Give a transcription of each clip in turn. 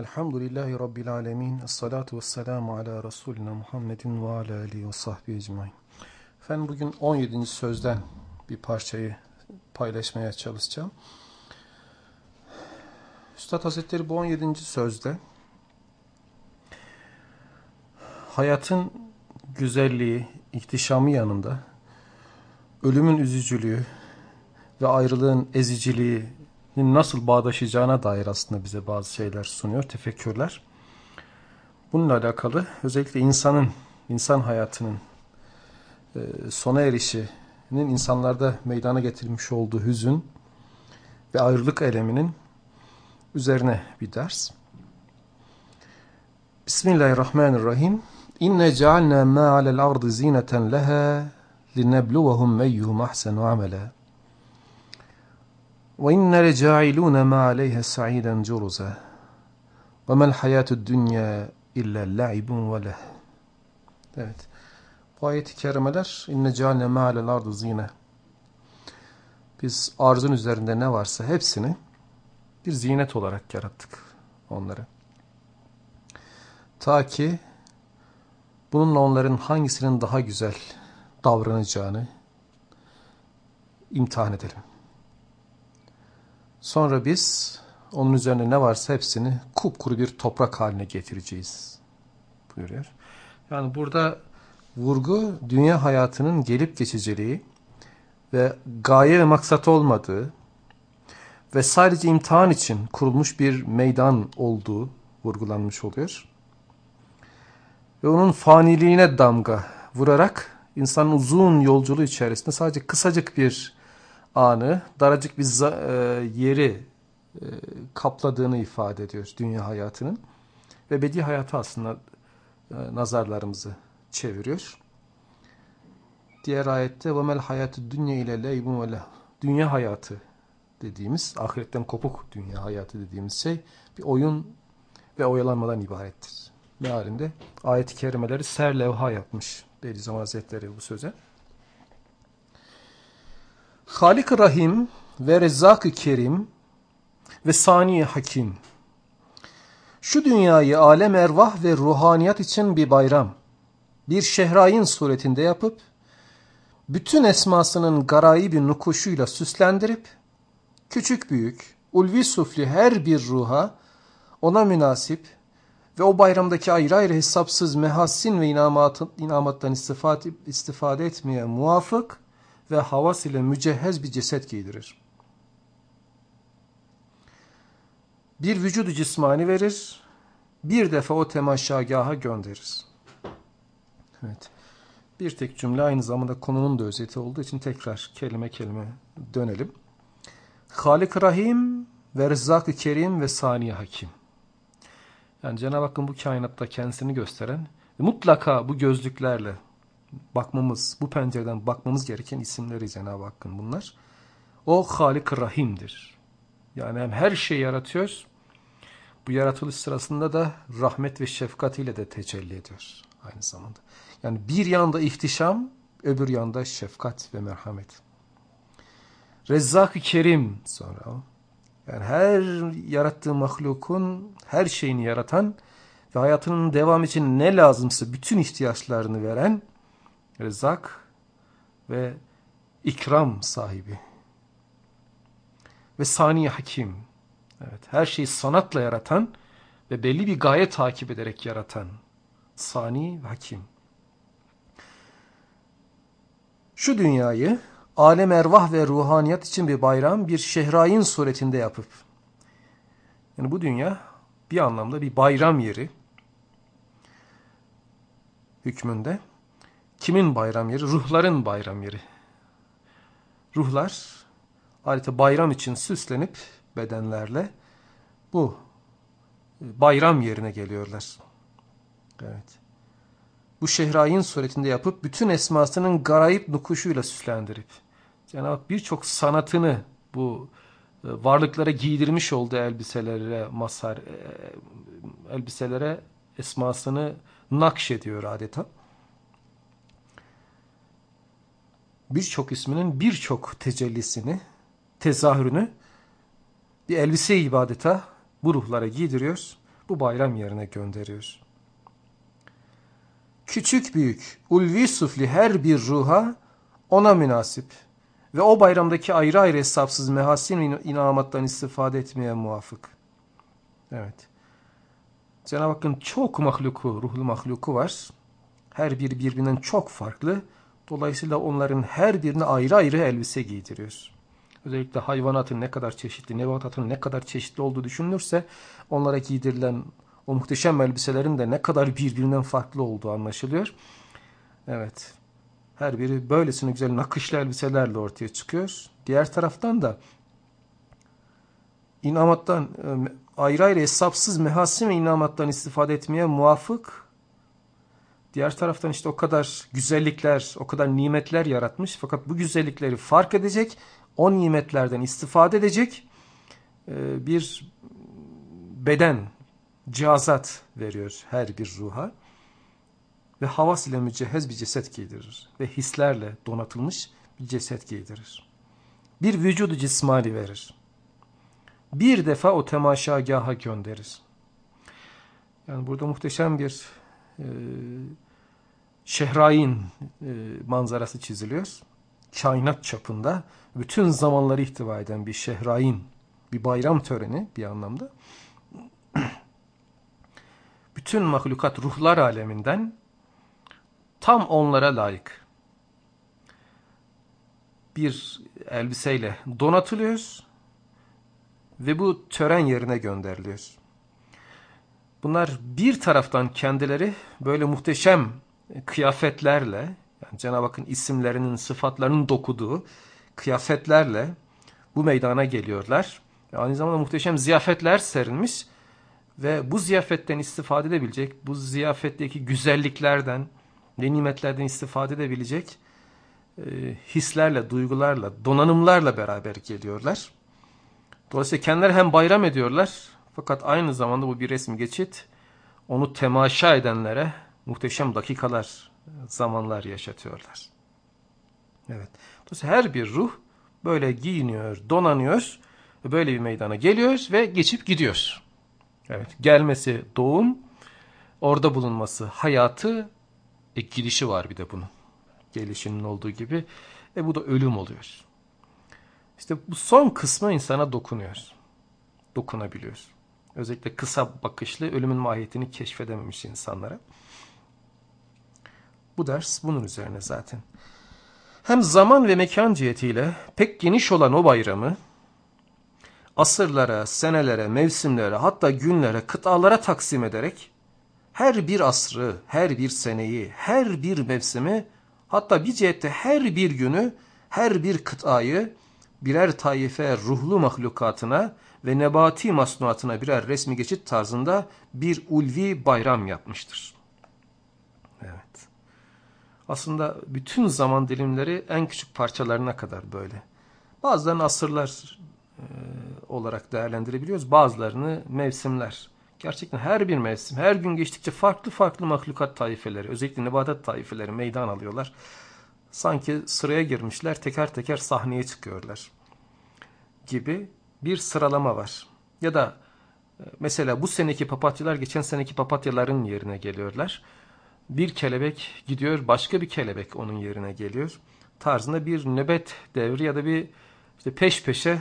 Elhamdülillahi Rabbil alemin. Esselatu vesselamu ala Resulina Muhammedin ve ala alihi ve sahbihi ecmain. Efendim bugün 17. sözden bir parçayı paylaşmaya çalışacağım. Üstad Hazretleri bu 17. sözde hayatın güzelliği, ihtişamı yanında ölümün üzücülüğü, ve ayrılığın eziciliğinin nasıl bağdaşacağına dair aslında bize bazı şeyler sunuyor, tefekkürler. Bununla alakalı özellikle insanın, insan hayatının e, sona erişinin insanlarda meydana getirmiş olduğu hüzün ve ayrılık eleminin üzerine bir ders. Bismillahirrahmanirrahim. İnne cealna ma alel ardı zineten leha linnebluwahum meyyuhum ahsenu amela. وَاِنَّ لَجَاعِلُونَ مَا عَلَيْهَا سَعِيدًا جُرُزًا وَمَا الْحَيَاةُ الدُّنْيَا اِلَّا لَعِبٌ وَلَهُ Evet. Bu ayet-i kerimeler inne cealne ma'alel ardı zine. Biz arzun üzerinde ne varsa hepsini bir zinet olarak yarattık onları. Ta ki bununla onların hangisinin daha güzel davranacağını imtihan edelim. Sonra biz onun üzerine ne varsa hepsini kupkuru bir toprak haline getireceğiz buyuruyor. Yani burada vurgu dünya hayatının gelip geçiciliği ve gaye ve maksat olmadığı ve sadece imtihan için kurulmuş bir meydan olduğu vurgulanmış oluyor. Ve onun faniliğine damga vurarak insanın uzun yolculuğu içerisinde sadece kısacık bir anı, daracık bir e, yeri e, kapladığını ifade ediyor dünya hayatının. Ve bedi hayatı aslında e, nazarlarımızı çeviriyor. Diğer ayette ve mel hayatı dünya ile leybun ve dünya hayatı dediğimiz ahiretten kopuk dünya hayatı dediğimiz şey bir oyun ve oyalanmadan ibarettir. Mealinde ayet-i kerimeleri serlevha yapmış Bediüzzaman Hazretleri bu söze. Halik Rahim ve Rezzak-ı Kerim ve Sani Hakim. Şu dünyayı alem ervah ve ruhaniyat için bir bayram, bir şehrayin suretinde yapıp, bütün esmasının garayı nukuşuyla süslendirip, küçük büyük, ulvi sufli her bir ruha, ona münasip ve o bayramdaki ayrı ayrı hesapsız mehassin ve inamattan istifade, istifade etmeye muvafık, ve havas ile mücehhez bir ceset giydirir. Bir vücudu cismani verir, bir defa o temaşagaha gönderir. Evet. Bir tek cümle aynı zamanda konunun da özeti olduğu için tekrar kelime kelime dönelim. Halik Rahim ve Rezzak-ı Kerim ve Saniye Hakim. Yani Cenab-ı Hakk'ın bu kainatta kendisini gösteren mutlaka bu gözlüklerle bakmamız, bu pencereden bakmamız gereken isimleri Cenab-ı Hakk'ın bunlar. O Halik Rahim'dir. Yani hem her şeyi yaratıyor, bu yaratılış sırasında da rahmet ve şefkatiyle de tecelli ediyor aynı zamanda. Yani bir yanda ihtişam, öbür yanda şefkat ve merhamet. Rezzak-ı Kerim sonra. Yani her yarattığı mahlukun her şeyini yaratan ve hayatının devam için ne lazımsa bütün ihtiyaçlarını veren Rezzak ve ikram sahibi. Ve sani hakim. Evet, her şeyi sanatla yaratan ve belli bir gaye takip ederek yaratan. Sani ve hakim. Şu dünyayı alem ervah ve ruhaniyat için bir bayram, bir şehrayin suretinde yapıp, yani bu dünya bir anlamda bir bayram yeri hükmünde Kimin bayram yeri? Ruhların bayram yeri. Ruhlar adeta bayram için süslenip bedenlerle bu bayram yerine geliyorlar. Evet. Bu şehrayin suretinde yapıp bütün esmasının garayip nukuşuyla süslendirip Cenab-ı Hak birçok sanatını bu e, varlıklara giydirmiş olduğu elbiselere, masar, e, elbiselere esmasını nakşediyor adeta. Birçok isminin birçok tecellisini, tezahürünü bir elbise ibadeta bu ruhlara giydiriyor, bu bayram yerine gönderiyor. Küçük büyük, ulvi sufli her bir ruha ona münasip ve o bayramdaki ayrı ayrı hesapsız mehasin inamattan istifade etmeye muvafık. Evet. Cenab-ı Hakk'ın çok mahluku, ruhlu mahluku var. Her biri birbirinden çok farklı. Dolayısıyla onların her birine ayrı ayrı elbise giydiriyor. Özellikle hayvanatın ne kadar çeşitli, nebatatın ne kadar çeşitli olduğu düşünülürse onlara giydirilen o muhteşem elbiselerin de ne kadar birbirinden farklı olduğu anlaşılıyor. Evet. Her biri böylesine güzel nakışlı elbiselerle ortaya çıkıyor. Diğer taraftan da inamattan e, ayrı ayrı hesapsız mehasin ve inamattan istifade etmeye muvafık. Diğer taraftan işte o kadar güzellikler, o kadar nimetler yaratmış. Fakat bu güzellikleri fark edecek, o nimetlerden istifade edecek e, bir beden, cihazat veriyor her bir ruha ve havas ile mücehhez bir ceset giydirir ve hislerle donatılmış bir ceset giydirir. Bir vücudu cismani verir. Bir defa o temaşagaha gönderir. Yani burada muhteşem bir e, şehrain manzarası çiziliyor. Kainat çapında bütün zamanları ihtiva eden bir şehrain, bir bayram töreni bir anlamda. bütün mahlukat ruhlar aleminden tam onlara layık bir elbiseyle donatılıyoruz ve bu tören yerine gönderiliyor. Bunlar bir taraftan kendileri böyle muhteşem kıyafetlerle, yani Cenab-ı Hakk'ın isimlerinin, sıfatlarının dokuduğu kıyafetlerle bu meydana geliyorlar. Aynı zamanda muhteşem ziyafetler serilmiş ve bu ziyafetten istifade edebilecek, bu ziyafetteki güzelliklerden, ve nimetlerden istifade edebilecek e, hislerle, duygularla, donanımlarla beraber geliyorlar. Dolayısıyla kendileri hem bayram ediyorlar fakat aynı zamanda bu bir resmi geçit onu temaşa edenlere muhteşem dakikalar, zamanlar yaşatıyorlar. Evet. Dolayısıyla her bir ruh böyle giyiniyor, donanıyor ve böyle bir meydana geliyor ve geçip gidiyor. Evet. Gelmesi doğum, orada bulunması hayatı, e, gidişi var bir de bunun. Gelişinin olduğu gibi. E bu da ölüm oluyor. İşte bu son kısmı insana dokunuyor. Dokunabiliyor. Özellikle kısa bakışlı ölümün mahiyetini keşfedememiş insanlara. Bu ders bunun üzerine zaten. Hem zaman ve mekan cihetiyle pek geniş olan o bayramı asırlara, senelere, mevsimlere hatta günlere, kıtalara taksim ederek her bir asrı, her bir seneyi, her bir mevsimi hatta bir cihette her bir günü, her bir kıtayı birer taife ruhlu mahlukatına ve nebati masnuatına birer resmi geçit tarzında bir ulvi bayram yapmıştır. Evet. Aslında bütün zaman dilimleri en küçük parçalarına kadar böyle. Bazılarını asırlar e, olarak değerlendirebiliyoruz. Bazılarını mevsimler. Gerçekten her bir mevsim, her gün geçtikçe farklı farklı mahlukat taifeleri, özellikle nebatat taifeleri meydan alıyorlar. Sanki sıraya girmişler, teker teker sahneye çıkıyorlar gibi bir sıralama var. Ya da e, mesela bu seneki papatyalar geçen seneki papatyaların yerine geliyorlar. Bir kelebek gidiyor, başka bir kelebek onun yerine geliyor. Tarzında bir nöbet devri ya da bir işte peş peşe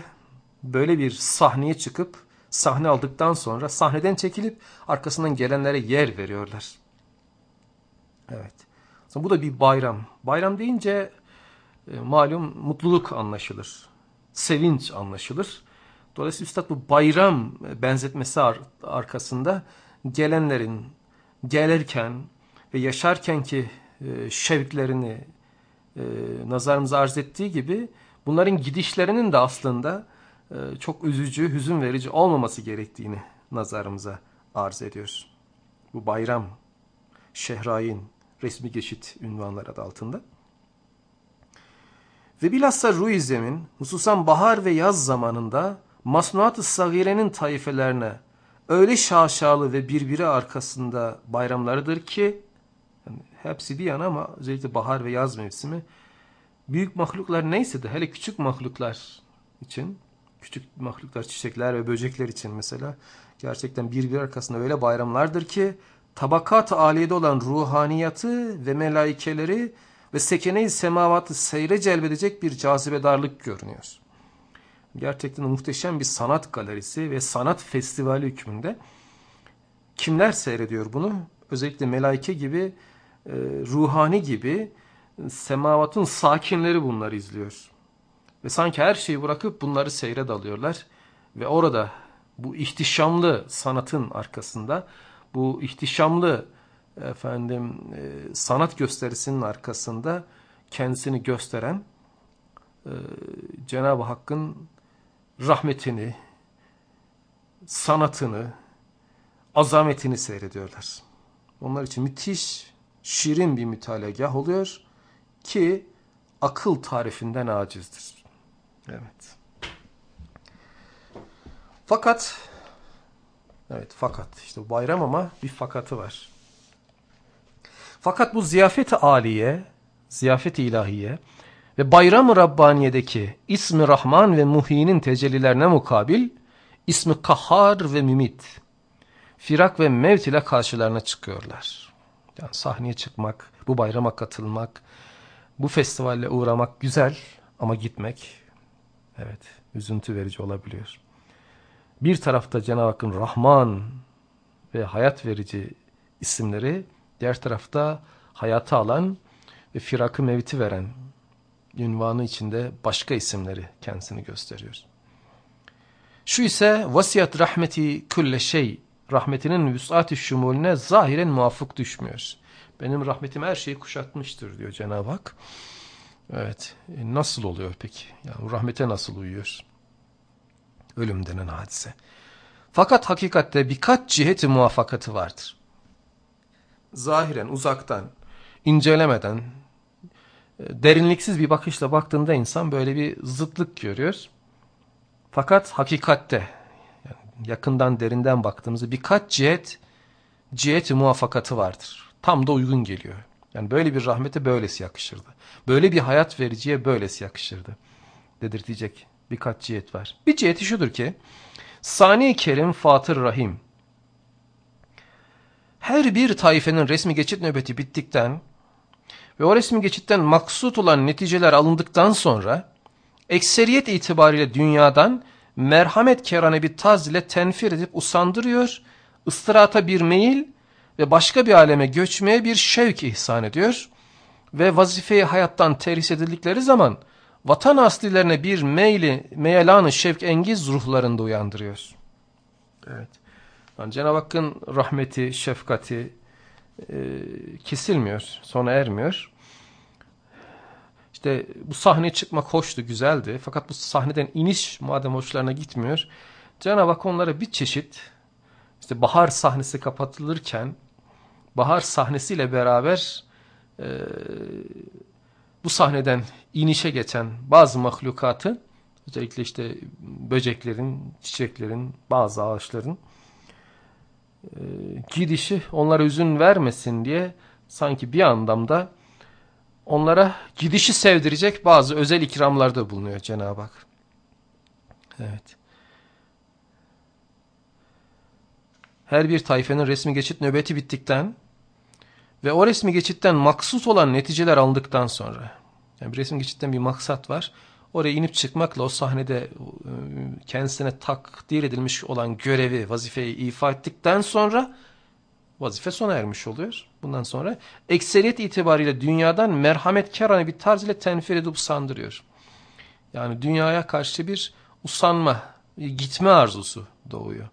böyle bir sahneye çıkıp sahne aldıktan sonra sahneden çekilip arkasından gelenlere yer veriyorlar. Evet. Bu da bir bayram. Bayram deyince e, malum mutluluk anlaşılır. Sevinç anlaşılır. Dolayısıyla Üstad bu bayram benzetmesi ar arkasında gelenlerin gelirken ve yaşarken ki e, şevklerini e, nazarımıza arz ettiği gibi bunların gidişlerinin de aslında e, çok üzücü, hüzün verici olmaması gerektiğini nazarımıza arz ediyor. Bu bayram, şehrayin, resmi geçit ünvanları adı altında. Ve bilhassa Ruizem'in hususan bahar ve yaz zamanında Masnuat-ı Sagire'nin taifelerine öyle şaşalı ve birbiri arkasında bayramlarıdır ki yani hepsi bir yana ama özellikle bahar ve yaz mevsimi büyük mahluklar neyse de hele küçük mahluklar için küçük mahluklar, çiçekler ve böcekler için mesela gerçekten birbiri arkasında öyle bayramlardır ki tabakat aliyede olan ruhaniyatı ve melaikeleri ve sekene-i semavatı seyre celbedecek bir cazibedarlık görünüyor. Gerçekten muhteşem bir sanat galerisi ve sanat festivali hükmünde. Kimler seyrediyor bunu? Özellikle melaike gibi, e, ruhani gibi semavatın sakinleri bunları izliyor. Ve sanki her şeyi bırakıp bunları seyre dalıyorlar. Ve orada bu ihtişamlı sanatın arkasında, bu ihtişamlı efendim e, sanat gösterisinin arkasında kendisini gösteren e, Cenab-ı Hakk'ın rahmetini, sanatını, azametini seyrediyorlar. Onlar için müthiş, şirin bir mütalegah oluyor ki akıl tarifinden acizdir. Evet. Fakat evet fakat işte bayram ama bir fakatı var. Fakat bu ziyafet-i aliye, ziyafet-i ilahiye ve bayram-ı Rabbaniye'deki ismi Rahman ve Muhi'nin tecellilerine mukabil ismi Kahhar ve Mümit, firak ve mevt ile karşılarına çıkıyorlar. Yani sahneye çıkmak, bu bayrama katılmak, bu festivalle uğramak güzel ama gitmek evet üzüntü verici olabiliyor. Bir tarafta Cenab-ı Hakk'ın Rahman ve hayat verici isimleri, diğer tarafta hayatı alan ve firakı mevti veren ünvanı içinde başka isimleri kendisini gösteriyor. Şu ise vasiyat rahmeti külle şey, rahmetinin vüsat-ı şumulüne zahiren muvafık düşmüyor. Benim rahmetim her şeyi kuşatmıştır diyor Cenab-ı Hak. Evet. E nasıl oluyor peki? Yani rahmete nasıl uyuyor? Ölüm denen hadise. Fakat hakikatte birkaç ciheti muvaffakatı vardır. Zahiren, uzaktan, incelemeden, derinliksiz bir bakışla baktığında insan böyle bir zıtlık görüyor. Fakat hakikatte, yani yakından derinden baktığımızda birkaç cihet, ciheti muvaffakatı vardır. Tam da uygun geliyor. Yani böyle bir rahmete böylesi yakışırdı. Böyle bir hayat vericiye böylesi yakışırdı. Dedirtecek birkaç cihet var. Bir ciheti şudur ki Sani Kerim Fatır Rahim her bir taifenin resmi geçit nöbeti bittikten ve o resmi geçitten maksut olan neticeler alındıktan sonra ekseriyet itibariyle dünyadan merhamet kerane bir taz ile tenfir edip usandırıyor, ıstırata bir meyil ve başka bir aleme göçmeye bir şevk ihsan ediyor ve vazifeyi hayattan terhis edildikleri zaman vatan aslilerine bir meyli, meyelanı şevk engiz ruhlarında uyandırıyor. Evet. Yani Cenab-ı Hakk'ın rahmeti, şefkati kesilmiyor, sona ermiyor. İşte bu sahneye çıkmak hoştu, güzeldi. Fakat bu sahneden iniş madem hoşlarına gitmiyor. Cenab-ı Hak onlara bir çeşit işte bahar sahnesi kapatılırken bahar sahnesiyle beraber e, bu sahneden inişe geçen bazı mahlukatı özellikle işte böceklerin, çiçeklerin, bazı ağaçların e, gidişi onlara üzün vermesin diye sanki bir anlamda onlara gidişi sevdirecek bazı özel ikramlarda bulunuyor Cenab-ı Hak. Evet. Her bir tayfenin resmi geçit nöbeti bittikten ve o resmi geçitten maksut olan neticeler alındıktan sonra yani bir resmi geçitten bir maksat var. Oraya inip çıkmakla o sahnede e, kendisine takdir edilmiş olan görevi, vazifeyi ifa ettikten sonra vazife sona ermiş oluyor. Bundan sonra ekseriyet itibariyle dünyadan merhamet kerane bir tarz ile tenfir edip sandırıyor. Yani dünyaya karşı bir usanma, gitme arzusu doğuyor.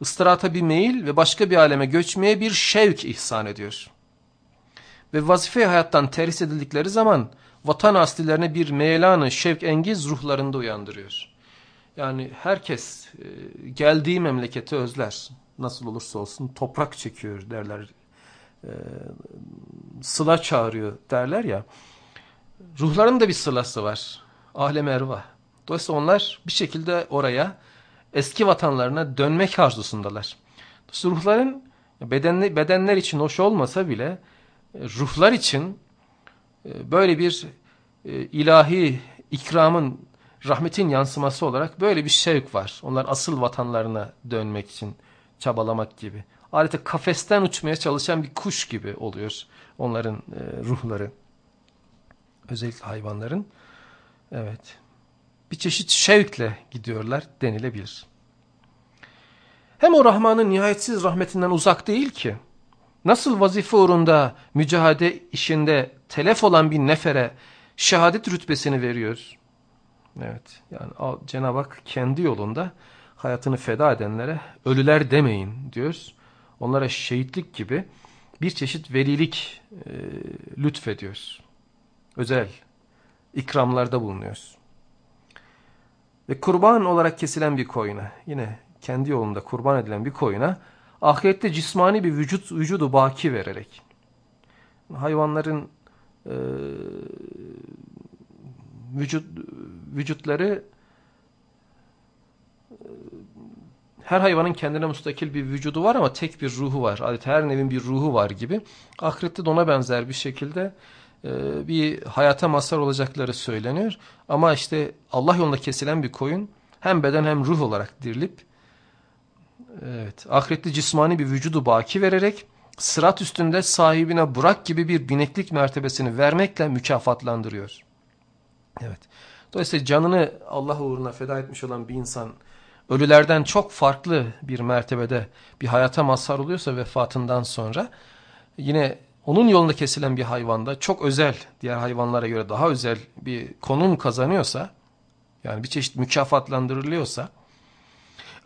Istırata bir meyil ve başka bir aleme göçmeye bir şevk ihsan ediyor ve vazife hayattan terhis edildikleri zaman vatan aslilerine bir meyelanı şevk engiz ruhlarında uyandırıyor. Yani herkes e, geldiği memleketi özler. nasıl olursa olsun toprak çekiyor derler. E, sıla çağırıyor derler ya. Ruhların da bir sılası var. Ahlem erva. Dolayısıyla onlar bir şekilde oraya eski vatanlarına dönmek arzusundalar. Dolayısıyla ruhların bedenli, bedenler için hoş olmasa bile e, ruhlar için böyle bir e, ilahi ikramın, rahmetin yansıması olarak böyle bir şevk var. Onlar asıl vatanlarına dönmek için çabalamak gibi. Adeta kafesten uçmaya çalışan bir kuş gibi oluyor onların ruhları. Özellikle hayvanların. Evet. Bir çeşit şevkle gidiyorlar denilebilir. Hem o Rahman'ın nihayetsiz rahmetinden uzak değil ki. Nasıl vazife uğrunda, mücadele işinde telef olan bir nefere şehadet rütbesini veriyor. Evet yani Cenab-ı Hak kendi yolunda hayatını feda edenlere ölüler demeyin diyor. Onlara şehitlik gibi bir çeşit velilik e, lütfediyor. Özel ikramlarda bulunuyoruz. Ve kurban olarak kesilen bir koyuna, yine kendi yolunda kurban edilen bir koyuna, ahirette cismani bir vücut vücudu baki vererek, hayvanların e, vücut vücutları e, her hayvanın kendine müstakil bir vücudu var ama tek bir ruhu var. Adeta her nevin bir ruhu var gibi. Ahirette de ona benzer bir şekilde e, bir hayata mazhar olacakları söyleniyor. Ama işte Allah yolunda kesilen bir koyun hem beden hem ruh olarak dirilip evet, ahirette cismani bir vücudu baki vererek sırat üstünde sahibine Burak gibi bir bineklik mertebesini vermekle mükafatlandırıyor. Evet. Dolayısıyla canını Allah uğruna feda etmiş olan bir insan ölülerden çok farklı bir mertebede bir hayata mazhar oluyorsa vefatından sonra yine onun yolunda kesilen bir hayvanda çok özel, diğer hayvanlara göre daha özel bir konum kazanıyorsa, yani bir çeşit mükafatlandırılıyorsa,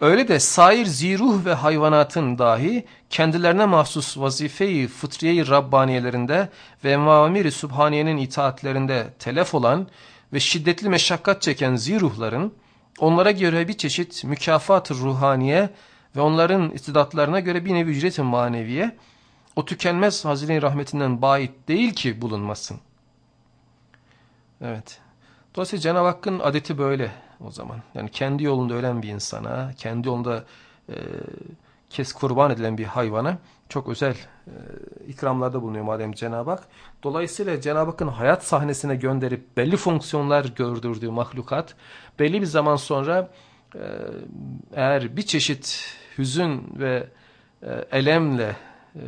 öyle de sair ziruh ve hayvanatın dahi kendilerine mahsus vazifeyi fıtriyeyi Rabbaniyelerinde ve envamiri Sübhaniye'nin itaatlerinde telef olan ve şiddetli meşakkat çeken ziruhların, onlara göre bir çeşit mükafat ruhaniye ve onların istidatlarına göre bir nevi ücret maneviye, o tükenmez hazine rahmetinden bait değil ki bulunmasın. Evet. Dolayısıyla Cenab-ı Hakk'ın adeti böyle o zaman. Yani kendi yolunda ölen bir insana, kendi yolunda e, kes kurban edilen bir hayvana çok özel e, ikramlarda bulunuyor madem Cenab-ı Hak. Dolayısıyla Cenab-ı Hakk'ın hayat sahnesine gönderip belli fonksiyonlar gördürdüğü mahlukat belli bir zaman sonra e, eğer bir çeşit hüzün ve e, elemle e,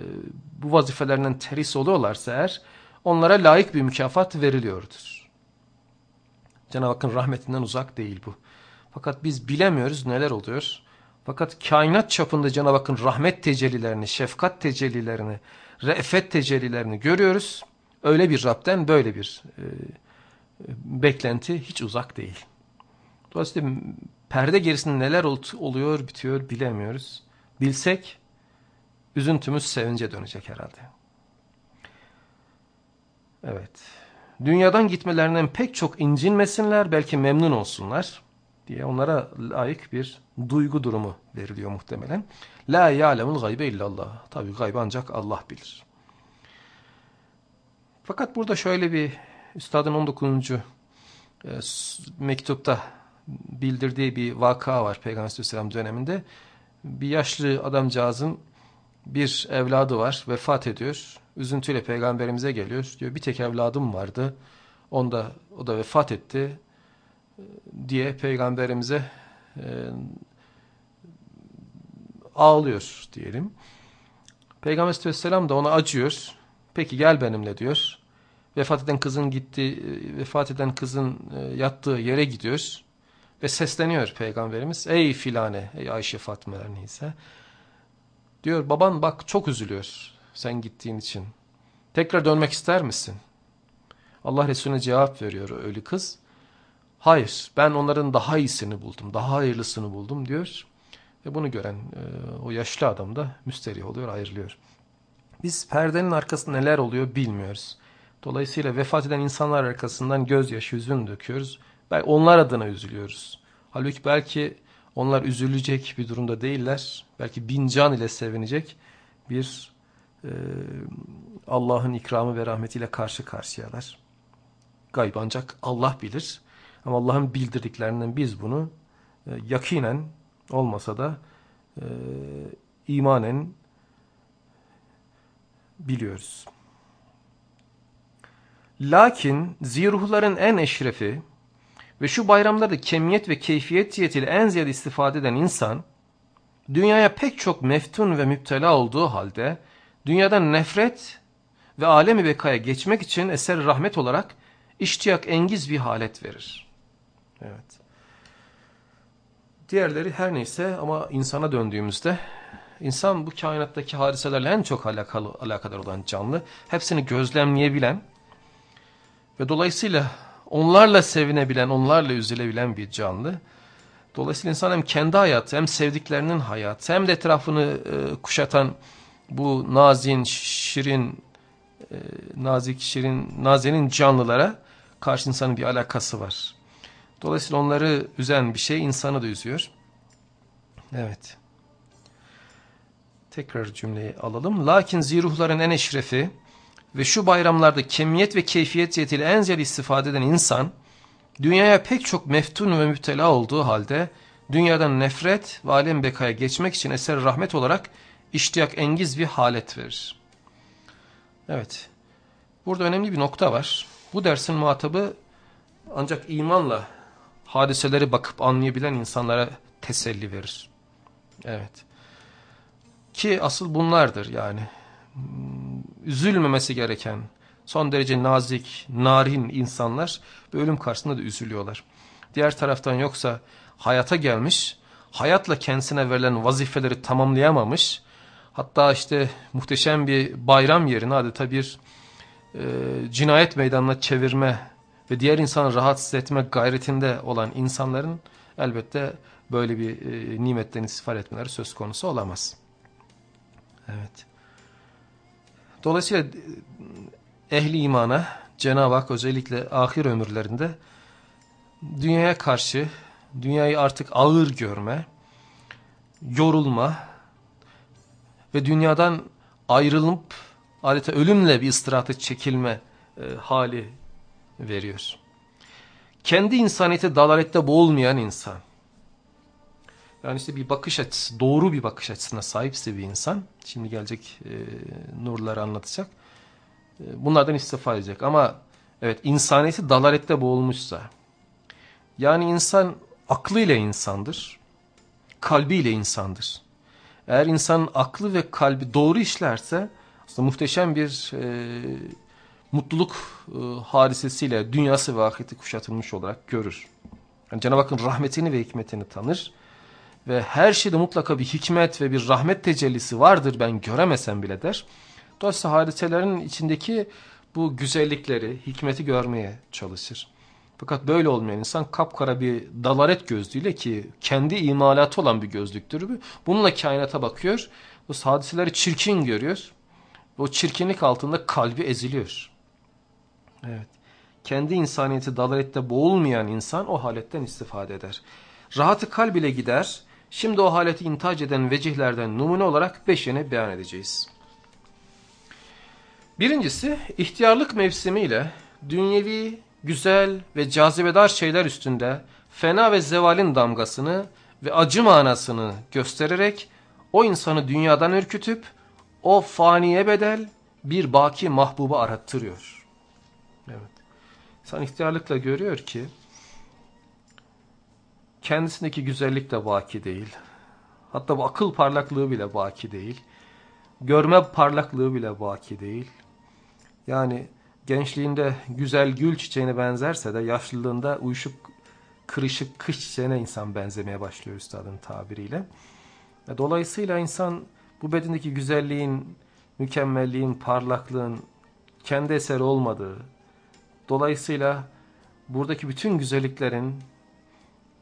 bu vazifelerinden teris oluyorlarsa eğer onlara layık bir mükafat veriliyordur. Cenab-ı Hakk'ın rahmetinden uzak değil bu. Fakat biz bilemiyoruz neler oluyor. Fakat kainat çapında Cenab-ı Hakk'ın rahmet tecellilerini, şefkat tecellilerini, re'fet tecellilerini görüyoruz. Öyle bir Rab'den böyle bir e, beklenti hiç uzak değil. Dolayısıyla perde gerisinde neler oluyor, bitiyor bilemiyoruz. Bilsek üzüntümüz sevince dönecek herhalde. Evet. Dünyadan gitmelerinden pek çok incinmesinler, belki memnun olsunlar diye onlara layık bir duygu durumu veriliyor muhtemelen. La ya'lemul gaybe illallah. Tabi gaybı ancak Allah bilir. Fakat burada şöyle bir Üstadın 19. E, mektupta bildirdiği bir vaka var Peygamber Aleyhisselam döneminde. Bir yaşlı adamcağızın bir evladı var vefat ediyor. Üzüntüyle peygamberimize geliyor. Diyor bir tek evladım vardı. Onda o da vefat etti diye peygamberimize e, ağlıyor diyelim. Peygamber aleyhisselam da ona acıyor. Peki gel benimle diyor. Vefat eden kızın gitti, e, vefat eden kızın e, yattığı yere gidiyor ve sesleniyor peygamberimiz. Ey filane, ey Ayşe Fatma her neyse. Diyor baban bak çok üzülüyor sen gittiğin için. Tekrar dönmek ister misin? Allah Resulüne cevap veriyor ölü kız. Hayır ben onların daha iyisini buldum, daha hayırlısını buldum diyor. Ve bunu gören e, o yaşlı adam da müsterih oluyor, ayrılıyor. Biz perdenin arkasında neler oluyor bilmiyoruz. Dolayısıyla vefat eden insanlar arkasından gözyaşı, hüzün döküyoruz. Belki onlar adına üzülüyoruz. Halbuki belki Onlar üzülecek bir durumda değiller. Belki bin can ile sevinecek bir Allah'ın ikramı ve rahmetiyle karşı karşıyalar. Gayb ancak Allah bilir. Ama Allah'ın bildirdiklerinden biz bunu yakinen olmasa da imanen biliyoruz. Lakin ziruhların en eşrefi ve şu bayramlarda kemiyet ve keyfiyet cihetiyle en ziyade istifade eden insan, dünyaya pek çok meftun ve müptela olduğu halde, dünyadan nefret ve alemi bekaya geçmek için eser rahmet olarak iştiyak engiz bir halet verir. Evet. Diğerleri her neyse ama insana döndüğümüzde insan bu kainattaki hadiselerle en çok alakalı, alakadar olan canlı. Hepsini gözlemleyebilen ve dolayısıyla onlarla sevinebilen, onlarla üzülebilen bir canlı. Dolayısıyla insan hem kendi hayatı hem sevdiklerinin hayatı hem de etrafını e, kuşatan bu nazin, şirin, e, nazik, şirin, nazenin canlılara karşı insanın bir alakası var. Dolayısıyla onları üzen bir şey insanı da üzüyor. Evet. Tekrar cümleyi alalım. Lakin ziruhların en eşrefi ve şu bayramlarda kemiyet ve keyfiyet cihetiyle en ziyade istifade eden insan, dünyaya pek çok meftun ve müptela olduğu halde, dünyadan nefret ve alem bekaya geçmek için eser rahmet olarak iştiyak engiz bir halet verir. Evet, burada önemli bir nokta var. Bu dersin muhatabı ancak imanla hadiseleri bakıp anlayabilen insanlara teselli verir. Evet. Ki asıl bunlardır yani. Üzülmemesi gereken, son derece nazik, narin insanlar ölüm karşısında da üzülüyorlar. Diğer taraftan yoksa hayata gelmiş, hayatla kendisine verilen vazifeleri tamamlayamamış, hatta işte muhteşem bir bayram yerine adeta bir e, cinayet meydanına çevirme ve diğer insanı rahatsız etme gayretinde olan insanların elbette böyle bir e, nimetten istifade etmeleri söz konusu olamaz. Evet. Dolayısıyla e, ehli imana Cenab-ı Hak özellikle ahir ömürlerinde dünyaya karşı dünyayı artık ağır görme, yorulma ve dünyadan ayrılıp adeta ölümle bir istirahata çekilme e, hali veriyor. Kendi insaniyeti dalalette boğulmayan insan. Yani işte bir bakış açısı, doğru bir bakış açısına sahipse bir insan, şimdi gelecek e, nurları anlatacak, e, bunlardan istifa edecek. Ama evet insaniyeti dalalette boğulmuşsa, yani insan aklıyla insandır, kalbiyle insandır. Eğer insanın aklı ve kalbi doğru işlerse, aslında muhteşem bir e, mutluluk e, hadisesiyle dünyası ve ahireti kuşatılmış olarak görür. Yani Cenab-ı Hakk'ın rahmetini ve hikmetini tanır ve her şeyde mutlaka bir hikmet ve bir rahmet tecellisi vardır ben göremesem bile der. Dolayısıyla hadiselerin içindeki bu güzellikleri, hikmeti görmeye çalışır. Fakat böyle olmayan insan kapkara bir dalaret gözlüğüyle ki kendi imalatı olan bir gözlüktür bu. Bununla kainata bakıyor. Bu hadiseleri çirkin görüyor. O çirkinlik altında kalbi eziliyor. Evet. Kendi insaniyeti dalalette boğulmayan insan o haletten istifade eder. Rahatı kalb ile gider. Şimdi o haleti intihac eden vecihlerden numune olarak beşini beyan edeceğiz. Birincisi ihtiyarlık mevsimiyle dünyevi, güzel ve cazibedar şeyler üstünde fena ve zevalin damgasını ve acı manasını göstererek o insanı dünyadan ürkütüp o faniye bedel bir baki mahbubu arattırıyor. Evet. İnsan ihtiyarlıkla görüyor ki kendisindeki güzellik de baki değil. Hatta bu akıl parlaklığı bile baki değil. Görme parlaklığı bile baki değil. Yani gençliğinde güzel gül çiçeğine benzerse de yaşlılığında uyuşuk kırışık kış çiçeğine insan benzemeye başlıyor üstadın tabiriyle. Dolayısıyla insan bu bedendeki güzelliğin, mükemmelliğin, parlaklığın kendi eseri olmadığı, Dolayısıyla buradaki bütün güzelliklerin,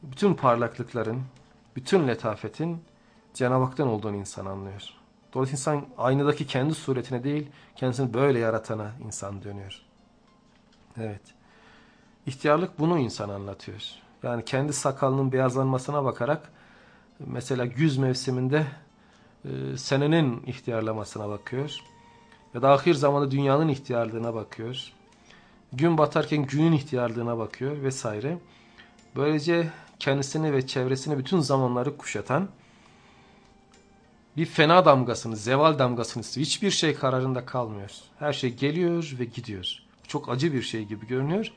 bütün parlaklıkların, bütün letafetin Cenab-ı Hak'tan olduğunu insan anlıyor. Dolayısıyla insan aynadaki kendi suretine değil, kendisini böyle yaratana insan dönüyor. Evet. İhtiyarlık bunu insan anlatıyor. Yani kendi sakalının beyazlanmasına bakarak mesela güz mevsiminde e, senenin ihtiyarlamasına bakıyor. Ya da ahir zamanda dünyanın ihtiyarlığına bakıyor. Gün batarken günün ihtiyarlığına bakıyor vesaire. Böylece kendisini ve çevresini bütün zamanları kuşatan bir fena damgasını, zeval damgasını. Hiçbir şey kararında kalmıyor. Her şey geliyor ve gidiyor. Çok acı bir şey gibi görünüyor.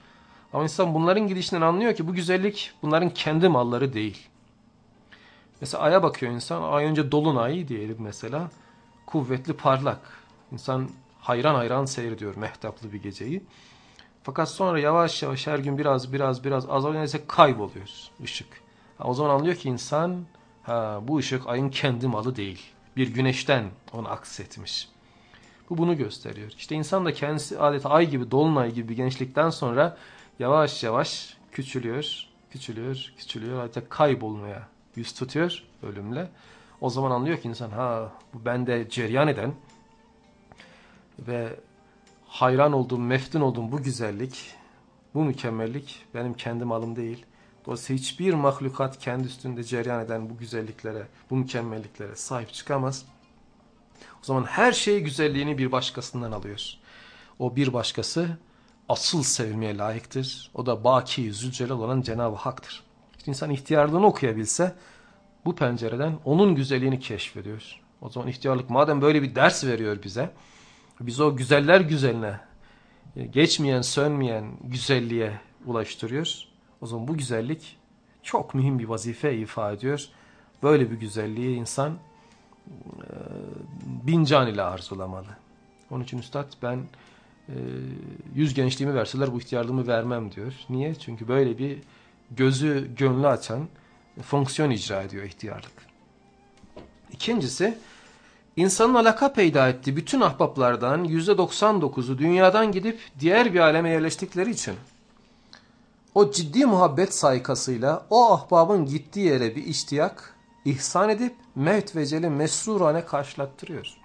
Ama insan bunların gidişinden anlıyor ki bu güzellik bunların kendi malları değil. Mesela aya bakıyor insan. Ay önce dolunay diyelim mesela. Kuvvetli parlak. İnsan hayran hayran seyrediyor mehtaplı bir geceyi. Fakat sonra yavaş yavaş her gün biraz biraz biraz azalıyor kayboluyor ışık. o zaman anlıyor ki insan ha, bu ışık ayın kendi malı değil. Bir güneşten onu aksetmiş. Bu bunu gösteriyor. İşte insan da kendisi adeta ay gibi dolunay gibi gençlikten sonra yavaş yavaş küçülüyor, küçülüyor, küçülüyor. Adeta kaybolmaya yüz tutuyor ölümle. O zaman anlıyor ki insan ha bu bende ceryan eden ve hayran olduğum, meftun olduğum bu güzellik, bu mükemmellik benim kendi malım değil. Dolayısıyla hiçbir mahlukat kendi üstünde cereyan eden bu güzelliklere, bu mükemmelliklere sahip çıkamaz. O zaman her şey güzelliğini bir başkasından alıyor. O bir başkası asıl sevilmeye layıktır. O da Baki Zülcelal olan Cenab-ı Hak'tır. İşte insan ihtiyarlığını okuyabilse bu pencereden onun güzelliğini keşfediyor. O zaman ihtiyarlık madem böyle bir ders veriyor bize, biz o güzeller güzeline, e, geçmeyen, sönmeyen güzelliğe ulaştırıyor. O zaman bu güzellik çok mühim bir vazife ifa ediyor. Böyle bir güzelliği insan e, bin can ile arzulamalı. Onun için üstad ben e, yüz gençliğimi verseler bu ihtiyarlığımı vermem diyor. Niye? Çünkü böyle bir gözü gönlü açan fonksiyon icra ediyor ihtiyarlık. İkincisi İnsanın alaka peyda ettiği bütün ahbaplardan %99'u dünyadan gidip diğer bir aleme yerleştikleri için o ciddi muhabbet saykasıyla o ahbabın gittiği yere bir iştiyak ihsan edip mevt ve celi mesrurane karşılattırıyor.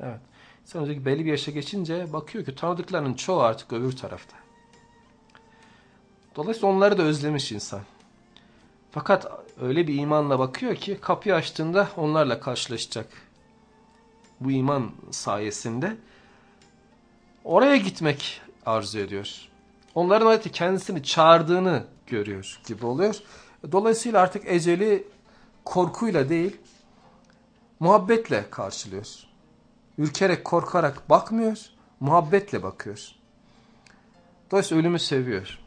Evet. Sen özellikle belli bir yaşa geçince bakıyor ki tanıdıklarının çoğu artık öbür tarafta. Dolayısıyla onları da özlemiş insan. Fakat öyle bir imanla bakıyor ki kapıyı açtığında onlarla karşılaşacak bu iman sayesinde oraya gitmek arzu ediyor. Onların adeti kendisini çağırdığını görüyor gibi oluyor. Dolayısıyla artık eceli korkuyla değil, muhabbetle karşılıyor. Ürkerek, korkarak bakmıyor, muhabbetle bakıyor. Dolayısıyla ölümü seviyor.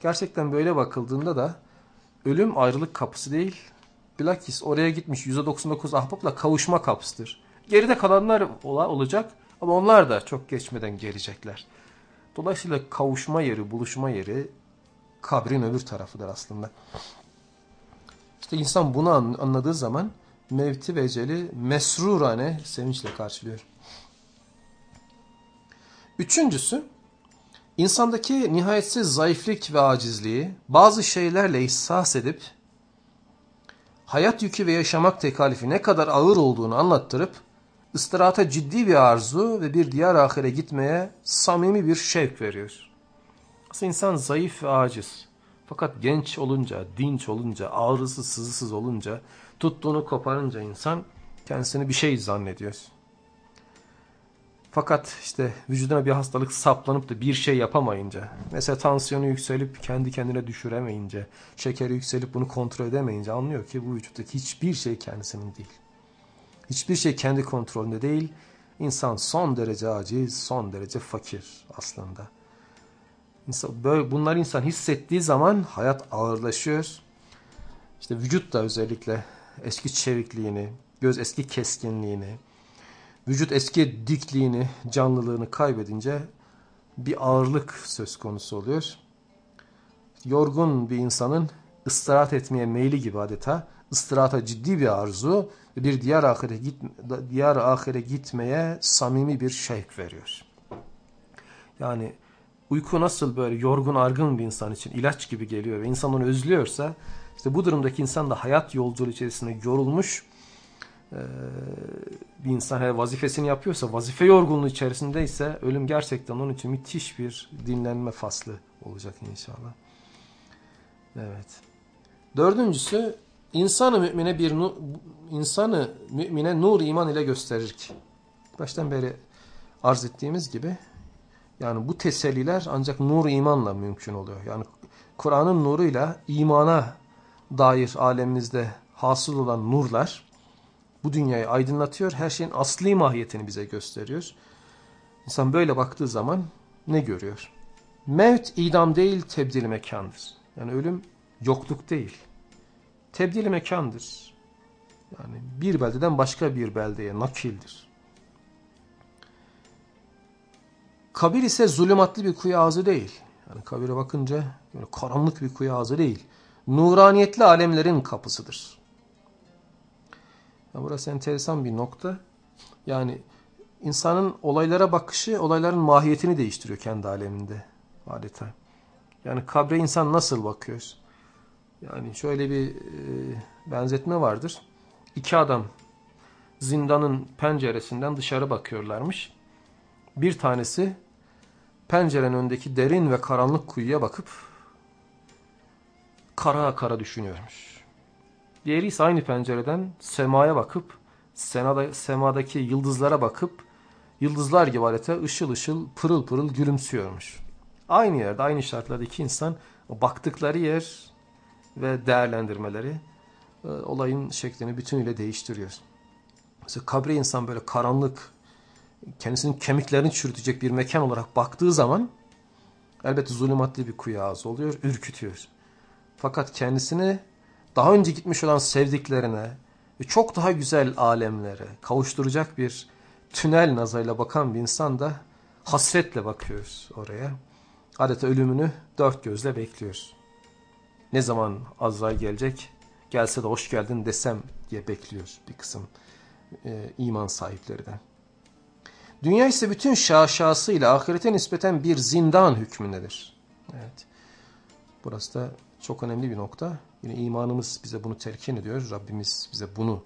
Gerçekten böyle bakıldığında da ölüm ayrılık kapısı değil, bilakis oraya gitmiş %99 ahbapla kavuşma kapısıdır. Geride kalanlar olacak ama onlar da çok geçmeden gelecekler. Dolayısıyla kavuşma yeri, buluşma yeri kabrin öbür tarafıdır aslında. İşte insan bunu anladığı zaman mevti ve eceli mesrurane sevinçle karşılıyor. Üçüncüsü, insandaki nihayetsiz zayıflık ve acizliği bazı şeylerle ihsas edip hayat yükü ve yaşamak tekalifi ne kadar ağır olduğunu anlattırıp ıstırata ciddi bir arzu ve bir diğer ahire gitmeye samimi bir şevk veriyor. Aslında insan zayıf ve aciz. Fakat genç olunca, dinç olunca, ağrısız, sızısız olunca, tuttuğunu koparınca insan kendisini bir şey zannediyor. Fakat işte vücuduna bir hastalık saplanıp da bir şey yapamayınca, mesela tansiyonu yükselip kendi kendine düşüremeyince, şekeri yükselip bunu kontrol edemeyince anlıyor ki bu vücuttaki hiçbir şey kendisinin değil. Hiçbir şey kendi kontrolünde değil. İnsan son derece aciz, son derece fakir aslında. İnsan, böyle, bunlar insan hissettiği zaman hayat ağırlaşıyor. İşte vücut da özellikle eski çevikliğini, göz eski keskinliğini, vücut eski dikliğini, canlılığını kaybedince bir ağırlık söz konusu oluyor. Yorgun bir insanın ıstirahat etmeye meyli gibi adeta ıstırata ciddi bir arzu bir diğer ahire, git, diğer ahire gitmeye samimi bir şevk veriyor. Yani uyku nasıl böyle yorgun argın bir insan için ilaç gibi geliyor ve insan onu özlüyorsa işte bu durumdaki insan da hayat yolculuğu içerisinde yorulmuş bir insan her vazifesini yapıyorsa vazife yorgunluğu içerisindeyse ölüm gerçekten onun için müthiş bir dinlenme faslı olacak inşallah. Evet. Dördüncüsü insanı mümine bir insanı mümine nur iman ile gösterir ki. Baştan beri arz ettiğimiz gibi yani bu teselliler ancak nur imanla mümkün oluyor. Yani Kur'an'ın nuruyla imana dair alemimizde hasıl olan nurlar bu dünyayı aydınlatıyor. Her şeyin asli mahiyetini bize gösteriyor. İnsan böyle baktığı zaman ne görüyor? Mevt idam değil tebdil mekandır. Yani ölüm yokluk değil. Tebdil mekandır. Yani bir beldeden başka bir beldeye nakildir. Kabir ise zulümatlı bir kuyu ağzı değil. Yani kabire bakınca böyle karanlık bir kuyu ağzı değil. Nuraniyetli alemlerin kapısıdır. Ya burası enteresan bir nokta. Yani insanın olaylara bakışı olayların mahiyetini değiştiriyor kendi aleminde adeta. Yani kabre insan nasıl bakıyor? Yani şöyle bir e, benzetme vardır. İki adam zindanın penceresinden dışarı bakıyorlarmış. Bir tanesi pencerenin önündeki derin ve karanlık kuyuya bakıp kara kara düşünüyormuş. Diğeri ise aynı pencereden semaya bakıp semada, semadaki yıldızlara bakıp yıldızlar gibi adeta ışıl ışıl pırıl pırıl gülümsüyormuş. Aynı yerde aynı şartlarda iki insan baktıkları yer ve değerlendirmeleri e, olayın şeklini bütünüyle değiştiriyor. Mesela kabre insan böyle karanlık, kendisinin kemiklerini çürütecek bir mekan olarak baktığı zaman elbette zulümatlı bir kuyu ağzı oluyor, ürkütüyor. Fakat kendisini daha önce gitmiş olan sevdiklerine ve çok daha güzel alemlere kavuşturacak bir tünel nazarıyla bakan bir insan da hasretle bakıyor oraya. Adeta ölümünü dört gözle bekliyor. Ne zaman Azrail gelecek, gelse de hoş geldin desem diye bekliyor bir kısım e, iman sahipleri Dünya ise bütün şaşasıyla ahirete nispeten bir zindan hükmündedir. Evet. Burası da çok önemli bir nokta. Yine imanımız bize bunu telkin ediyor. Rabbimiz bize bunu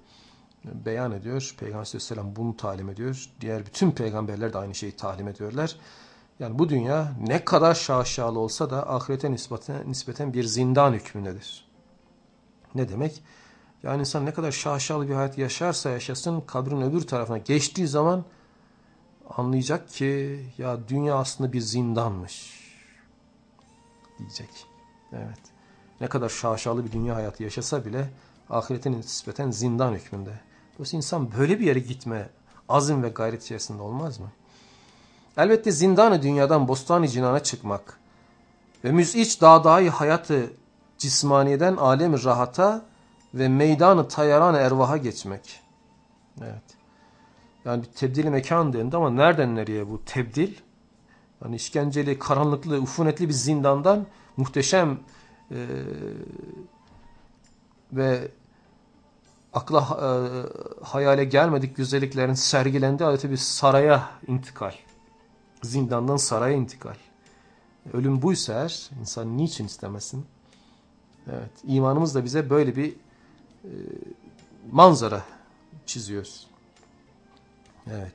beyan ediyor. Peygamber aleyhisselam bunu talim ediyor. Diğer bütün peygamberler de aynı şeyi talim ediyorlar. Yani bu dünya ne kadar şaşalı olsa da ahirete nispeten, nispeten bir zindan hükmündedir. Ne demek? Yani insan ne kadar şaşalı bir hayat yaşarsa yaşasın kabrin öbür tarafına geçtiği zaman anlayacak ki ya dünya aslında bir zindanmış diyecek. Evet. Ne kadar şaşalı bir dünya hayatı yaşasa bile ahirete nispeten zindan hükmünde. Dolayısıyla insan böyle bir yere gitme azim ve gayret içerisinde olmaz mı? Elbette zindanı dünyadan bostani cinana çıkmak ve müziç dağdayı hayatı cismaniyeden alemi rahata ve meydanı tayaran ervaha geçmek. Evet. Yani bir tebdili mekan dendi ama nereden nereye bu tebdil? Yani işkenceli, karanlıklı, ufunetli bir zindandan muhteşem e, ve akla e, hayale gelmedik güzelliklerin sergilendiği adeta bir saraya intikal. Zindandan saraya intikal. Ölüm buysa eğer insan niçin istemesin? Evet, imanımız da bize böyle bir e, manzara çiziyoruz. Evet.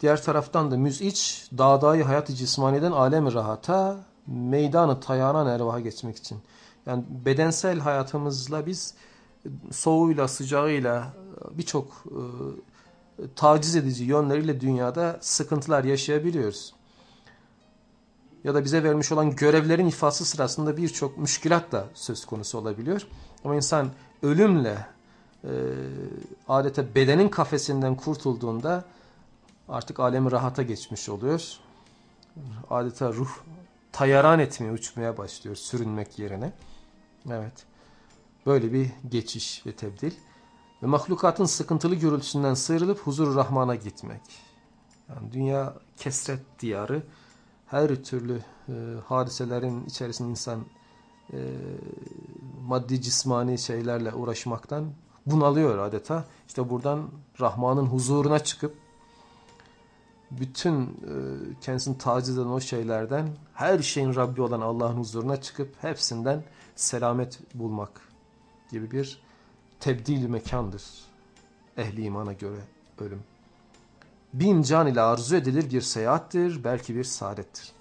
Diğer taraftan da müziç dağdayı hayat-ı cismaniden alemi rahata meydanı tayanan ervaha geçmek için. Yani bedensel hayatımızla biz soğuğuyla sıcağıyla birçok e, taciz edici yönleriyle dünyada sıkıntılar yaşayabiliyoruz. Ya da bize vermiş olan görevlerin ifası sırasında birçok müşkilat da söz konusu olabiliyor. Ama insan ölümle e, adeta bedenin kafesinden kurtulduğunda artık alemi rahata geçmiş oluyor. Adeta ruh tayaran etmeye, uçmaya başlıyor sürünmek yerine. Evet. Böyle bir geçiş ve tebdil ve mahlukatın sıkıntılı gürültüsünden sıyrılıp huzur rahmana gitmek. Yani dünya kesret diyarı her türlü e, hadiselerin içerisinde insan e, maddi cismani şeylerle uğraşmaktan bunalıyor adeta. İşte buradan Rahman'ın huzuruna çıkıp bütün e, kendisini taciz eden o şeylerden her şeyin Rabbi olan Allah'ın huzuruna çıkıp hepsinden selamet bulmak gibi bir tebdil mekandır. Ehli imana göre ölüm. Bin can ile arzu edilir bir seyahattir, belki bir saadettir.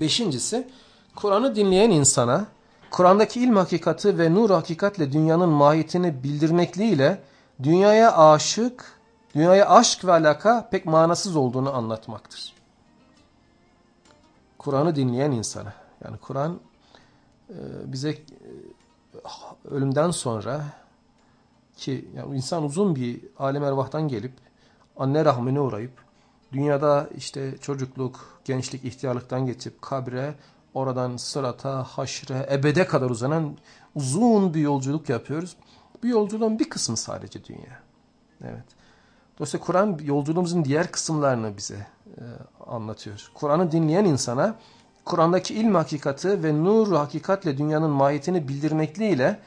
Beşincisi, Kur'an'ı dinleyen insana Kur'an'daki ilm hakikati ve nur hakikatle dünyanın mahiyetini bildirmekliğiyle dünyaya aşık, dünyaya aşk ve alaka pek manasız olduğunu anlatmaktır. Kur'an'ı dinleyen insana, yani Kur'an e, bize e, ölümden sonra ki yani insan uzun bir alem ervahtan gelip anne rahmine uğrayıp dünyada işte çocukluk, gençlik, ihtiyarlıktan geçip kabre, oradan sırata, haşre, ebede kadar uzanan uzun bir yolculuk yapıyoruz. Bu yolculuğun bir kısmı sadece dünya. Evet. Dolayısıyla Kur'an yolculuğumuzun diğer kısımlarını bize e, anlatıyor. Kur'an'ı dinleyen insana Kur'an'daki ilm hakikati ve nur hakikatle dünyanın mahiyetini bildirmekliğiyle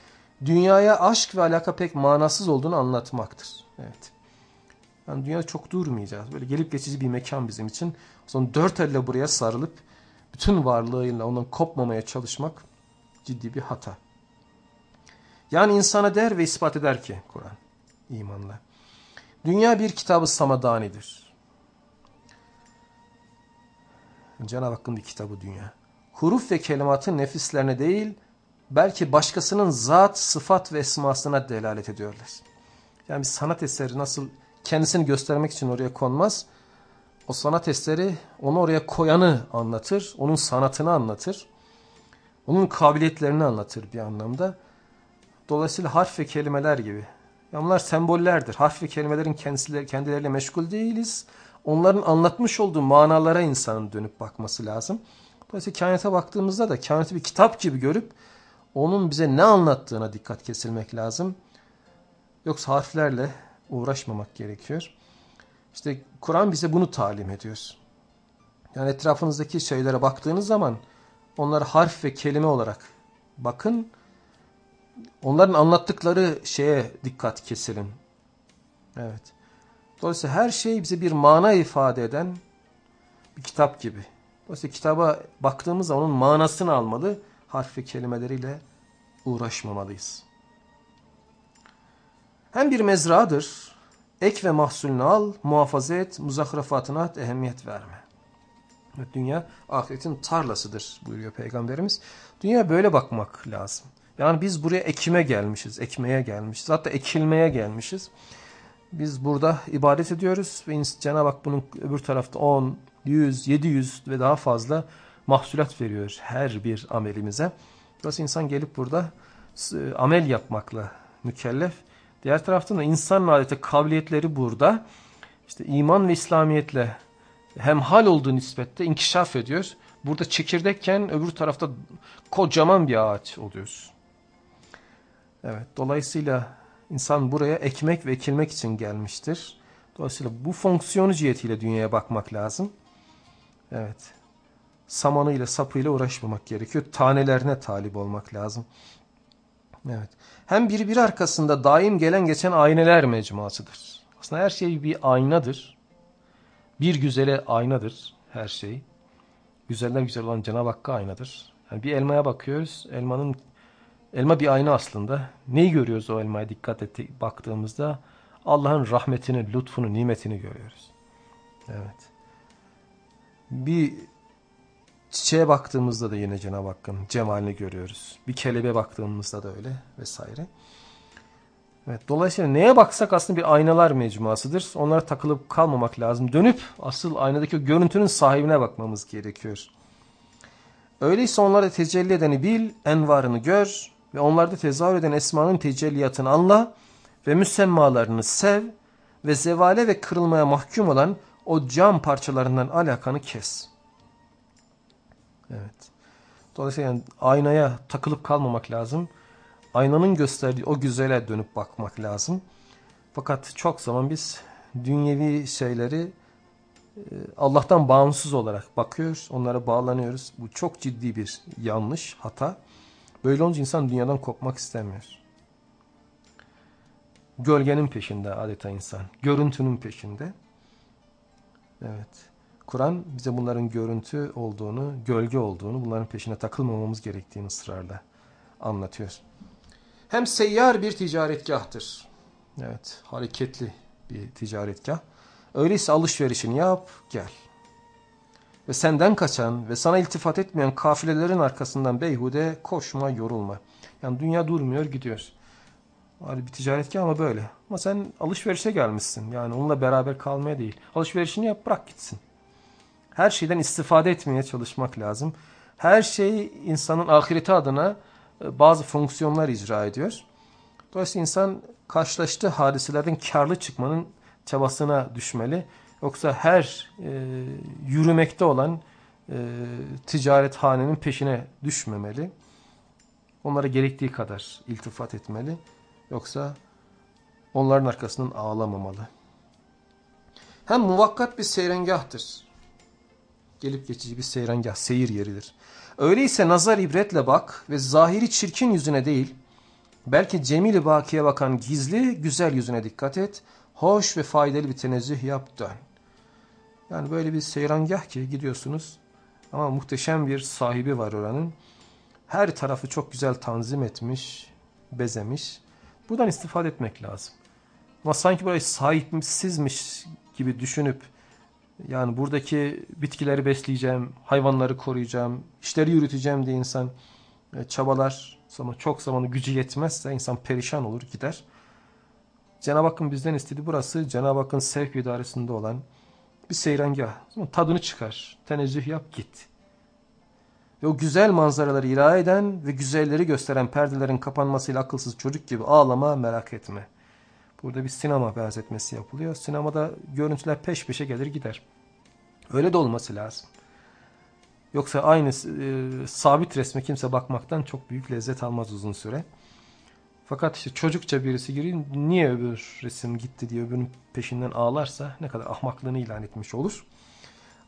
dünyaya aşk ve alaka pek manasız olduğunu anlatmaktır. Evet. Yani dünyada çok durmayacağız. Böyle gelip geçici bir mekan bizim için. Sonra dört elle buraya sarılıp bütün varlığıyla ondan kopmamaya çalışmak ciddi bir hata. Yani insana der ve ispat eder ki Kur'an imanla. Dünya bir kitabı samadanidir. Cenab-ı Hakk'ın bir kitabı dünya. Huruf ve kelimatın nefislerine değil, belki başkasının zat, sıfat ve esmasına delalet ediyorlar. Yani bir sanat eseri nasıl kendisini göstermek için oraya konmaz. O sanat eseri onu oraya koyanı anlatır, onun sanatını anlatır, onun kabiliyetlerini anlatır bir anlamda. Dolayısıyla harf ve kelimeler gibi. Yani bunlar sembollerdir. Harf ve kelimelerin kendisiyle, kendileriyle meşgul değiliz. Onların anlatmış olduğu manalara insanın dönüp bakması lazım. Dolayısıyla kainata baktığımızda da kainatı bir kitap gibi görüp onun bize ne anlattığına dikkat kesilmek lazım. Yoksa harflerle uğraşmamak gerekiyor. İşte Kur'an bize bunu talim ediyor. Yani etrafınızdaki şeylere baktığınız zaman onları harf ve kelime olarak bakın. Onların anlattıkları şeye dikkat kesilin. Evet. Dolayısıyla her şey bize bir mana ifade eden bir kitap gibi. Dolayısıyla kitaba baktığımız zaman onun manasını almalı, harf ve kelimeleriyle uğraşmamalıyız. Hem bir mezradır, ek ve mahsulünü al, muhafaza et, muzahrafatına at, ehemmiyet verme. Dünya ahiretin tarlasıdır buyuruyor Peygamberimiz. Dünya böyle bakmak lazım. Yani biz buraya ekime gelmişiz, ekmeye gelmişiz. Hatta ekilmeye gelmişiz. Biz burada ibadet ediyoruz ve Cenab-ı Hak bunun öbür tarafta 10, 100, 700 ve daha fazla mahsulat veriyor her bir amelimize. Dolayısıyla insan gelip burada amel yapmakla mükellef. Diğer taraftan da insanın adeta kabiliyetleri burada işte iman ve İslamiyetle hemhal olduğu nispette inkişaf ediyor. Burada çekirdekken öbür tarafta kocaman bir ağaç oluyoruz. Evet, dolayısıyla insan buraya ekmek ve ekilmek için gelmiştir. Dolayısıyla bu fonksiyonu cihetiyle dünyaya bakmak lazım. Evet, samanıyla sapıyla uğraşmamak gerekiyor. Tanelerine talip olmak lazım. Evet. Hem birbiri arkasında daim gelen geçen ayneler mecmuasıdır. Aslında her şey bir aynadır. Bir güzele aynadır her şey. Güzeller güzel olan Cenab-ı Hakk'a aynadır. Yani bir elmaya bakıyoruz. Elmanın elma bir ayna aslında. Neyi görüyoruz o elmaya dikkat et baktığımızda? Allah'ın rahmetini, lütfunu, nimetini görüyoruz. Evet. Bir Çiçeğe baktığımızda da yine Cenab-ı Hakk'ın cemalini görüyoruz. Bir kelebeğe baktığımızda da öyle vesaire. Evet, dolayısıyla neye baksak aslında bir aynalar mecmuasıdır. Onlara takılıp kalmamak lazım. Dönüp asıl aynadaki görüntünün sahibine bakmamız gerekiyor. Öyleyse onlara tecelli edeni bil, envarını gör ve onlarda tezahür eden esmanın tecelliyatını anla ve müsemmalarını sev ve zevale ve kırılmaya mahkum olan o cam parçalarından alakanı kes.'' Evet. Dolayısıyla yani aynaya takılıp kalmamak lazım. Aynanın gösterdiği o güzele dönüp bakmak lazım. Fakat çok zaman biz dünyevi şeyleri e, Allah'tan bağımsız olarak bakıyoruz. Onlara bağlanıyoruz. Bu çok ciddi bir yanlış, hata. Böyle olunca insan dünyadan kopmak istemiyor. Gölgenin peşinde adeta insan. Görüntünün peşinde. Evet. Kur'an bize bunların görüntü olduğunu, gölge olduğunu, bunların peşine takılmamamız gerektiğini ısrarla anlatıyor. Hem seyyar bir ticaretgahtır. Evet, hareketli bir ticaretgah. Öyleyse alışverişini yap, gel. ve senden kaçan ve sana iltifat etmeyen kafilelerin arkasından beyhude koşma, yorulma. Yani dünya durmuyor, gidiyor. Hadi bir ticaretki ama böyle. Ama sen alışverişe gelmişsin. Yani onunla beraber kalmaya değil. Alışverişini yap, bırak gitsin. Her şeyden istifade etmeye çalışmak lazım. Her şey insanın ahireti adına e, bazı fonksiyonlar icra ediyor. Dolayısıyla insan karşılaştığı hadiselerden karlı çıkmanın çabasına düşmeli. Yoksa her e, yürümekte olan e, ticarethanenin peşine düşmemeli. Onlara gerektiği kadar iltifat etmeli. Yoksa onların arkasından ağlamamalı. Hem muvakkat bir seyrengahtır. Gelip geçici bir seyrengah, seyir yeridir. Öyleyse nazar ibretle bak ve zahiri çirkin yüzüne değil, belki cemil bakiye bakan gizli, güzel yüzüne dikkat et. Hoş ve faydalı bir tenezzüh yap dön. Yani böyle bir seyrangah ki gidiyorsunuz ama muhteşem bir sahibi var oranın. Her tarafı çok güzel tanzim etmiş, bezemiş. Buradan istifade etmek lazım. Ama sanki burayı sahipsizmiş gibi düşünüp yani buradaki bitkileri besleyeceğim, hayvanları koruyacağım, işleri yürüteceğim diye insan e, çabalar ama çok zamanı gücü yetmezse insan perişan olur gider. Cenab-ı Hakk'ın bizden istediği burası Cenab-ı Hakk'ın sevk idaresinde olan bir seyrengah. Tadını çıkar, tenezzüh yap git. Ve o güzel manzaraları ira eden ve güzelleri gösteren perdelerin kapanmasıyla akılsız çocuk gibi ağlama merak etme. Burada bir sinema benzetmesi yapılıyor. Sinemada görüntüler peş peşe gelir gider. Öyle de olması lazım. Yoksa aynı e, sabit resme kimse bakmaktan çok büyük lezzet almaz uzun süre. Fakat işte çocukça birisi giriyor, niye öbür resim gitti diye öbürünün peşinden ağlarsa ne kadar ahmaklığını ilan etmiş olur.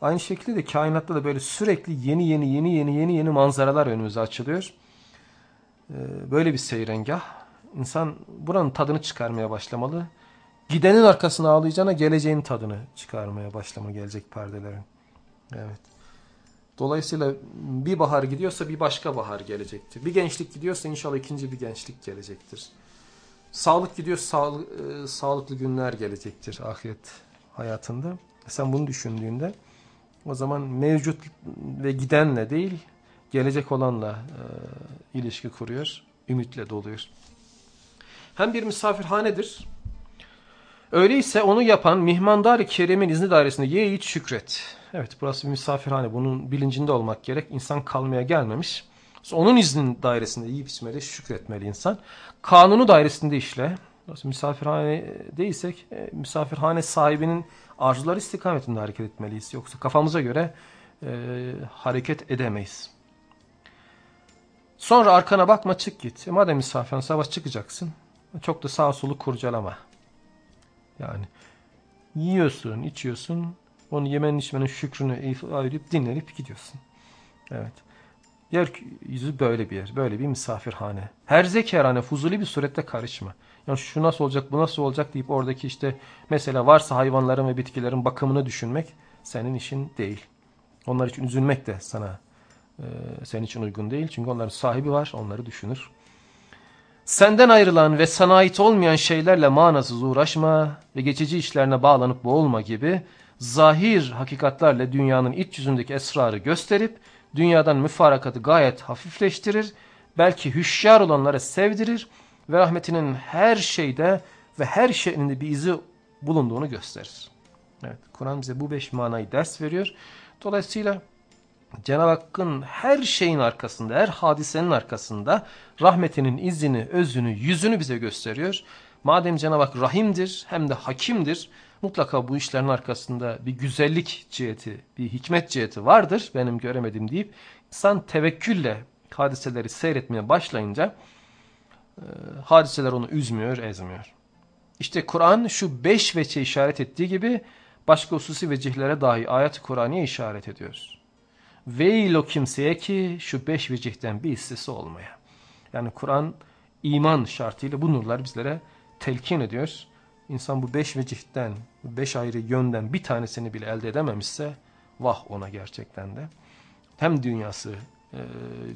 Aynı şekilde de kainatta da böyle sürekli yeni yeni yeni yeni yeni yeni manzaralar önümüze açılıyor. Ee, böyle bir seyrengah. İnsan buranın tadını çıkarmaya başlamalı. Gidenin arkasına ağlayacağına geleceğin tadını çıkarmaya başlama gelecek perdelerin. Evet. Dolayısıyla bir bahar gidiyorsa bir başka bahar gelecektir. Bir gençlik gidiyorsa inşallah ikinci bir gençlik gelecektir. Sağlık gidiyor sağ, e, sağlıklı günler gelecektir ahiret hayatında. Sen bunu düşündüğünde o zaman mevcut ve gidenle değil gelecek olanla e, ilişki kuruyor, ümitle doluyor. Hem bir misafirhanedir. Öyleyse onu yapan mihmandar-ı kerimin izni dairesinde ye iç şükret. Evet burası bir misafirhane. Bunun bilincinde olmak gerek. İnsan kalmaya gelmemiş. Onun iznin dairesinde yiyip içmeli, şükretmeli insan. Kanunu dairesinde işle. Misafirhane değilsek e, misafirhane sahibinin arzular istikametinde hareket etmeliyiz. Yoksa kafamıza göre e, hareket edemeyiz. Sonra arkana bakma çık git. E, madem misafirhane savaş çıkacaksın. Çok da sağ solu kurcalama. Yani yiyorsun, içiyorsun. Onu yemenin içmenin şükrünü ayırıp dinlenip gidiyorsun. Evet. Yeryüzü böyle bir yer. Böyle bir misafirhane. Her zekerhane fuzuli bir surette karışma. Yani şu nasıl olacak bu nasıl olacak deyip oradaki işte mesela varsa hayvanların ve bitkilerin bakımını düşünmek senin işin değil. Onlar için üzülmek de sana e, senin için uygun değil. Çünkü onların sahibi var onları düşünür. Senden ayrılan ve sana ait olmayan şeylerle manasız uğraşma ve geçici işlerine bağlanıp boğulma gibi zahir hakikatlerle dünyanın iç yüzündeki esrarı gösterip dünyadan müfarakatı gayet hafifleştirir, belki hüşyar olanlara sevdirir ve rahmetinin her şeyde ve her şeyinde bir izi bulunduğunu gösterir. Evet, Kur'an bize bu beş manayı ders veriyor. Dolayısıyla Cenab-ı Hakk'ın her şeyin arkasında, her hadisenin arkasında rahmetinin izini, özünü, yüzünü bize gösteriyor. Madem Cenab-ı Hak rahimdir hem de hakimdir, mutlaka bu işlerin arkasında bir güzellik ciheti, bir hikmet ciheti vardır benim göremedim deyip insan tevekkülle hadiseleri seyretmeye başlayınca e, hadiseler onu üzmüyor, ezmiyor. İşte Kur'an şu beş veçe işaret ettiği gibi başka hususi vecihlere dahi ayet-i Kur'an'ya işaret ediyor. Veil o kimseye ki şu beş vecihten bir hissesi olmaya. Yani Kur'an iman şartıyla bu nurlar bizlere telkin ediyor. İnsan bu beş vecihten, beş ayrı yönden bir tanesini bile elde edememişse vah ona gerçekten de. Hem dünyası e,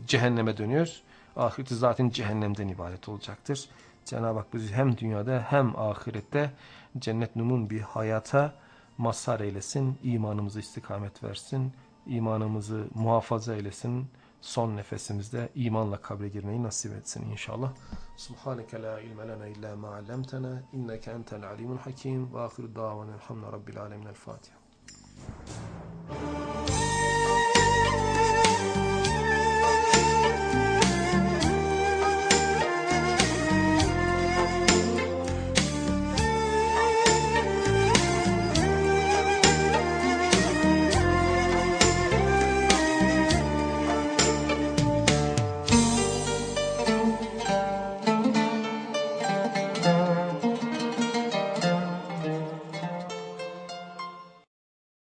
cehenneme dönüyor, ahireti zaten cehennemden ibaret olacaktır. Cenab-ı Hak bizi hem dünyada hem ahirette cennet numun bir hayata mazhar eylesin, imanımızı istikamet versin, imanımızı muhafaza eylesin. Son nefesimizde imanla kabre girmeyi nasip etsin inşallah. Subhaneke la ilme lena illa ma allamtana inneke entel alimul hakim ve ahiru davana elhamdülillahi rabbil alemin el Fatiha.